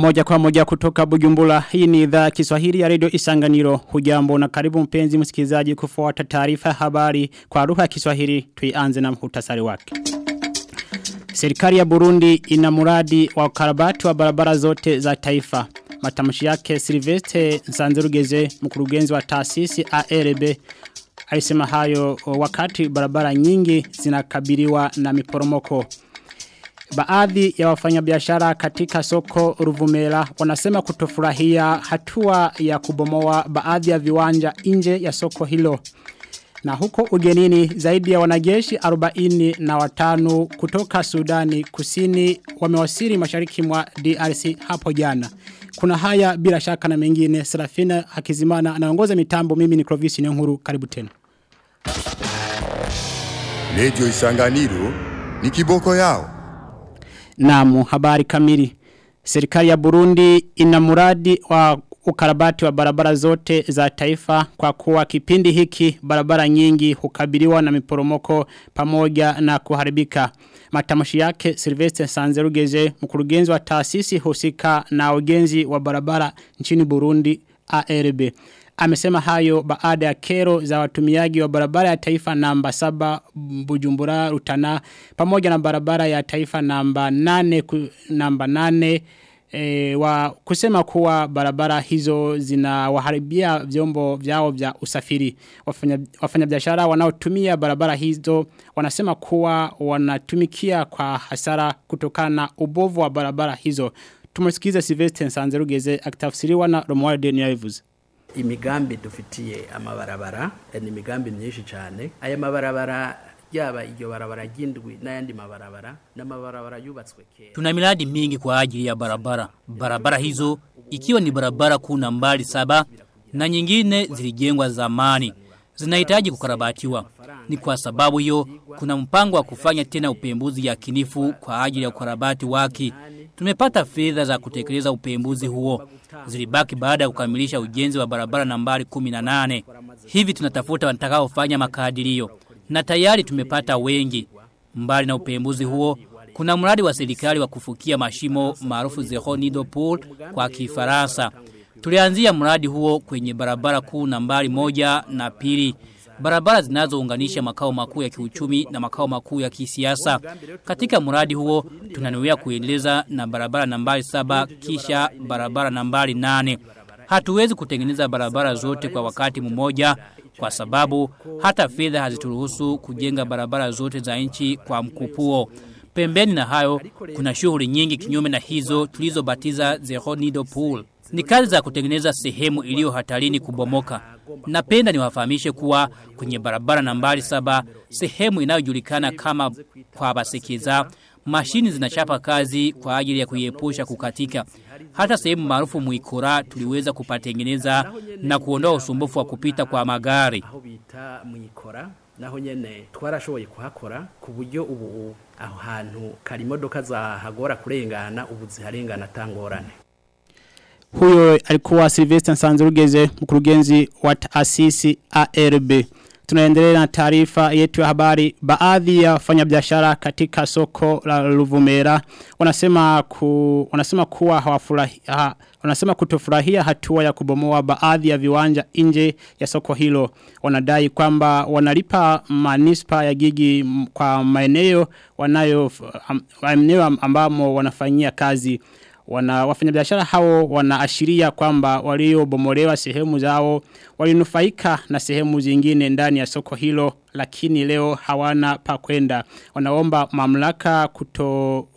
Moja kwa moja kutoka Bujumbura. Hii ni idhaa Kiswahili ya Radio Isanganiro. Hujambo na karibu mpenzi msikilizaji kufuata taarifa habari kwa lugha ya Kiswahili. Tuianze na mhutasari wake. Serikali ya Burundi ina muradi wa ukarabati wa barabara zote za taifa. Matamshi yake Silvestre Nsanzurugeze mkurugenzi wa taasisi ARB alisema hayo wakati barabara nyingi zinakabiliwa na miporomoko. Baadhi ya wafanyabiashara katika soko Ruvumera wanasema kutofurahia hatua ya kubomoa baadhi ya viwanja nje ya soko hilo. Na huko ugenini zaidi ya wanajeshi 40 na kutoka Sudani kusini wamewasili mashariki mwa DRC hapo jana. Kuna haya bila shaka na mengine Serafina Hakizimana anaongoza mitambo mimi ni Clovis Nyonkuru karibu tena. Radio Isanganiro ni kiboko yao. Naam, habari kamili. Serikali ya Burundi ina muradi wa ukarabati wa barabara zote za taifa kwa kuwa kipindi hiki barabara nyingi hukabiliwa na miporomoko pamoja na kuharibika. Matamshi yake Sylvester Sanzerugeze mkurugenzi wa taasisi husika na ugenzi wa barabara nchini Burundi ARB. Amesema hayo baada ya kero za watumiaji wa barabara ya taifa namba saba Bujumbura Rutana pamoja na barabara ya taifa namba nane ku, namba nane e, wa kusema kuwa barabara hizo zinawaharibia vyombo vyao vya usafiri. Wafanyabiashara wafanya wanaotumia barabara hizo wanasema kuwa wanatumikia kwa hasara kutokana na ubovu wa barabara hizo. Tumesikiza Sylvester Nsanzerugeze akitafsiriwa na Romualde Niyavuze imigambi dufitiye amabarabara ni imigambi myinshi cyane aya mabarabara yaba iryo barabara ry'indwi n'ayandi mabarabara n'amabarabara yubatswe kera Tuna miradi mingi kwa ajili ya barabara. Barabara hizo ikiwa ni barabara kuu nambari saba na nyingine zilijengwa zamani zinahitaji kukarabatiwa. Ni kwa sababu hiyo kuna mpango wa kufanya tena upembuzi ya kinifu kwa ajili ya ukarabati wake. Tumepata fedha za kutekeleza upembuzi huo. Zilibaki baada ya kukamilisha ujenzi wa barabara nambari 18. Hivi tunatafuta watakaofanya makadirio. Na tayari tumepata wengi. Mbali na upembuzi huo, kuna mradi wa serikali wa kufukia mashimo maarufu Zero Nido Pool kwa Kifaransa. Tulianzia mradi huo kwenye barabara kuu nambari moja na pili. Barabara zinazounganisha makao makuu ya kiuchumi na makao makuu ya kisiasa. Katika mradi huo tunanuia kuendeleza na barabara nambari saba kisha barabara nambari nane. Hatuwezi kutengeneza barabara zote kwa wakati mmoja kwa sababu hata fedha hazituruhusu kujenga barabara zote za nchi kwa mkupuo. Pembeni na hayo kuna shughuli nyingi kinyume na hizo tulizobatiza Zero Needle Pool. Ni kazi za kutengeneza sehemu iliyo hatarini kubomoka. Napenda niwafahamishe kuwa kwenye barabara nambari saba sehemu inayojulikana kama kwa basikiza, mashini zinachapa kazi kwa ajili ya kuiepusha kukatika. Hata sehemu maarufu muikora tuliweza kupatengeneza na kuondoa usumbufu wa kupita kwa magari. naho nyene twarashoboye kuhakora ku buryo ubu aho hantu kari imodoka zahagora kurengana ubu ziharengana tangorane Huyo alikuwa Sylvester Nsanzurugeze mkurugenzi wa taasisi ARB. Tunaendelea na taarifa yetu ya habari. Baadhi ya wafanyabiashara katika soko la Luvumera wanasema ku, wanasema kuwa hawafurahi ha, wanasema kutofurahia hatua ya kubomoa baadhi ya viwanja nje ya soko hilo. Wanadai kwamba wanalipa manispa ya gigi kwa maeneo wanayo ambamo wanafanyia kazi wana wafanyabiashara hao wanaashiria kwamba waliobomolewa sehemu zao walinufaika na sehemu zingine ndani ya soko hilo lakini leo hawana pa kwenda. Wanaomba mamlaka kuto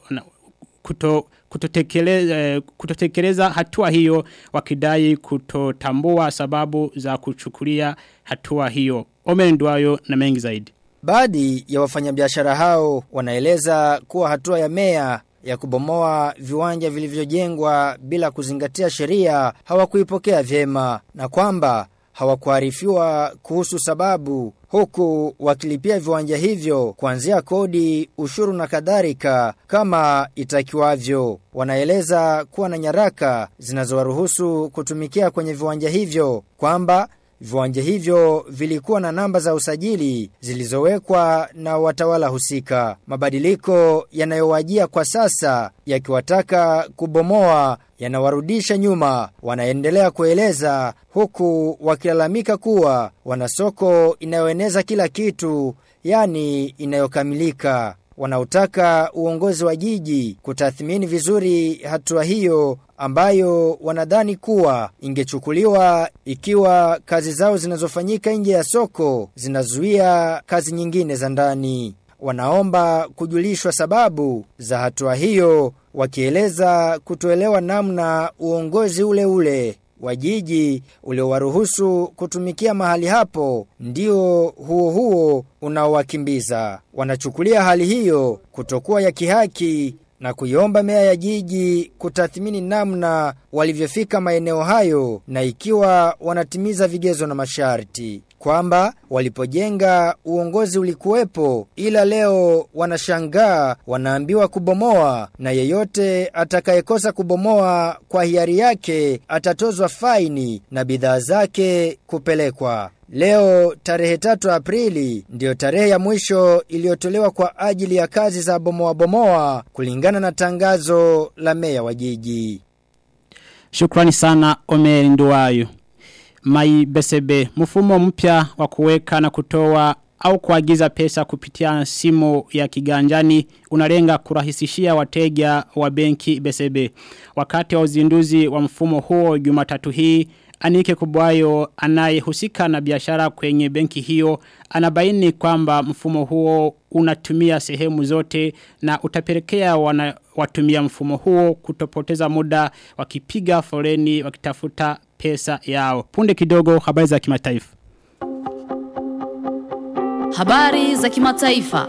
kuto kutotekeleza kutotekeleza hatua hiyo wakidai kutotambua sababu za kuchukulia hatua hiyo. Omendwayo na mengi zaidi. Baadhi ya wafanyabiashara hao wanaeleza kuwa hatua ya meya ya kubomoa viwanja vilivyojengwa bila kuzingatia sheria hawakuipokea vyema na kwamba hawakuarifiwa kuhusu sababu huku wakilipia viwanja hivyo kuanzia kodi, ushuru na kadhalika kama itakiwavyo. Wanaeleza kuwa na nyaraka zinazowaruhusu kutumikia kwenye viwanja hivyo kwamba Viwanja hivyo vilikuwa na namba za usajili zilizowekwa na watawala husika. Mabadiliko yanayowajia kwa sasa yakiwataka kubomoa yanawarudisha nyuma. Wanaendelea kueleza huku wakilalamika kuwa wana soko inayoeneza kila kitu, yani inayokamilika. Wanautaka uongozi wa jiji kutathmini vizuri hatua hiyo ambayo wanadhani kuwa ingechukuliwa ikiwa kazi zao zinazofanyika nje ya soko zinazuia kazi nyingine za ndani. Wanaomba kujulishwa sababu za hatua hiyo wakieleza kutoelewa namna uongozi ule ule wa jiji uliowaruhusu kutumikia mahali hapo ndio huo huo unaowakimbiza. Wanachukulia hali hiyo kutokuwa ya kihaki na kuiomba mea ya jiji kutathmini namna walivyofika maeneo hayo na ikiwa wanatimiza vigezo na masharti kwamba walipojenga uongozi ulikuwepo ila leo wanashangaa wanaambiwa kubomoa na yeyote atakayekosa kubomoa kwa hiari yake atatozwa faini na bidhaa zake kupelekwa Leo tarehe tatu Aprili ndiyo tarehe ya mwisho iliyotolewa kwa ajili ya kazi za bomoa bomoa kulingana na tangazo la meya wa jiji. Shukrani sana Omer Nduwayo. Mai BCB mfumo mpya wa kuweka na kutoa au kuagiza pesa kupitia simu ya kiganjani unalenga kurahisishia wateja wa benki BCB. Wakati wa uzinduzi wa mfumo huo Jumatatu hii Anike Kubwayo anayehusika na biashara kwenye benki hiyo anabaini kwamba mfumo huo unatumia sehemu zote na utapelekea wana, watumia mfumo huo kutopoteza muda wakipiga foreni wakitafuta pesa yao. Punde kidogo habari za kimataifa. Habari za kimataifa.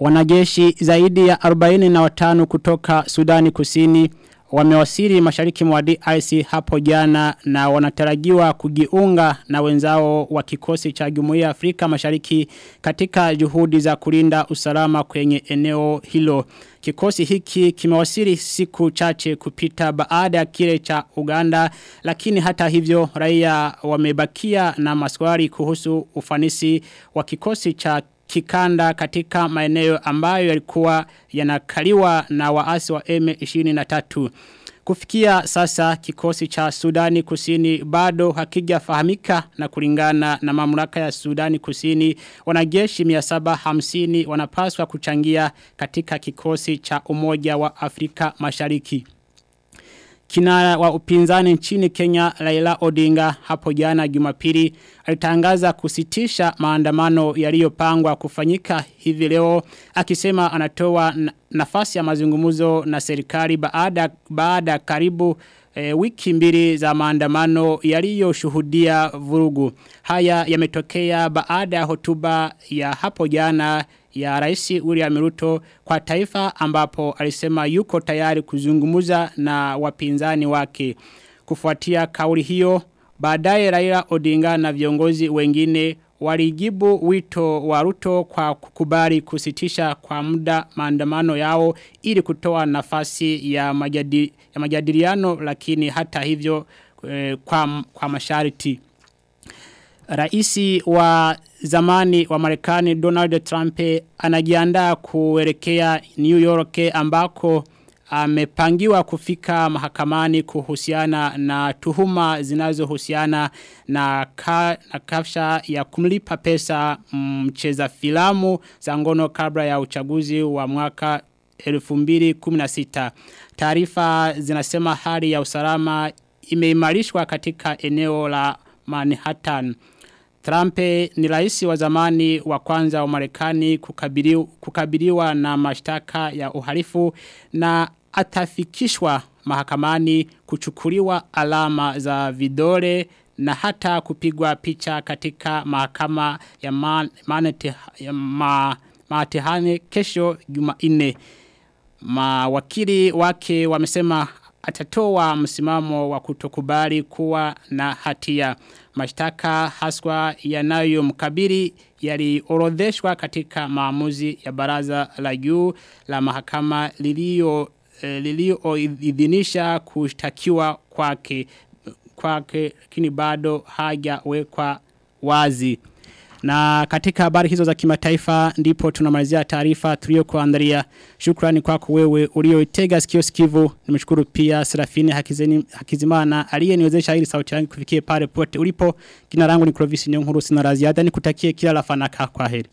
Wanajeshi zaidi ya 45 kutoka Sudani Kusini wamewasili mashariki mwa DRC hapo jana na wanatarajiwa kujiunga na wenzao wa kikosi cha Jumuiya ya Afrika Mashariki katika juhudi za kulinda usalama kwenye eneo hilo. Kikosi hiki kimewasili siku chache kupita baada ya kile cha Uganda lakini hata hivyo raia wamebakia na maswali kuhusu ufanisi wa kikosi cha kikanda katika maeneo ambayo yalikuwa yanakaliwa na waasi wa M23. Kufikia sasa kikosi cha Sudani Kusini bado hakijafahamika na kulingana na mamlaka ya Sudani Kusini wanajeshi 750 wanapaswa kuchangia katika kikosi cha Umoja wa Afrika Mashariki. Kinara wa upinzani nchini Kenya Laila Odinga hapo jana Jumapili alitangaza kusitisha maandamano yaliyopangwa kufanyika hivi leo akisema anatoa nafasi ya mazungumzo na serikali baada baada karibu e, wiki mbili za maandamano yaliyoshuhudia vurugu. Haya yametokea baada ya hotuba ya hapo jana ya raisi William Ruto kwa taifa ambapo alisema yuko tayari kuzungumuza na wapinzani wake. Kufuatia kauli hiyo, baadaye Raila Odinga na viongozi wengine walijibu wito wa Ruto kwa kukubali kusitisha kwa muda maandamano yao ili kutoa nafasi ya, majadi, ya majadiliano lakini hata hivyo eh, kwa, kwa masharti. Raisi wa zamani wa Marekani Donald Trump anajiandaa kuelekea New York ambako amepangiwa kufika mahakamani kuhusiana na tuhuma zinazohusiana na, ka, na kafsha ya kumlipa pesa mcheza filamu za ngono kabla ya uchaguzi wa mwaka 2016. Taarifa zinasema hali ya usalama imeimarishwa katika eneo la Manhattan. Trump ni rais wa zamani wa kwanza wa Marekani kukabiliwa, kukabiliwa na mashtaka ya uhalifu na atafikishwa mahakamani kuchukuliwa alama za vidole na hata kupigwa picha katika mahakama ya man, manete, ya ma, kesho Jumanne. Mawakili wake wamesema atatoa msimamo wa kutokubali kuwa na hatia. Mashtaka haswa yanayomkabili yaliorodheshwa katika maamuzi ya baraza la juu la mahakama lilio lilioidhinisha kushtakiwa kwake kwake lakini bado hajawekwa wazi. Na katika habari hizo za kimataifa ndipo tunamalizia taarifa tuliyokuandalia. Shukrani kwako wewe ulioitega sikio sikivu. Nimeshukuru pia Serafini Hakizeni Hakizimana aliyeniwezesha ili sauti yangu kufikie pale pote ulipo. Jina langu ni Clovis Nyonkuru sina la ziada nikutakie kila la fanaka kwa heri.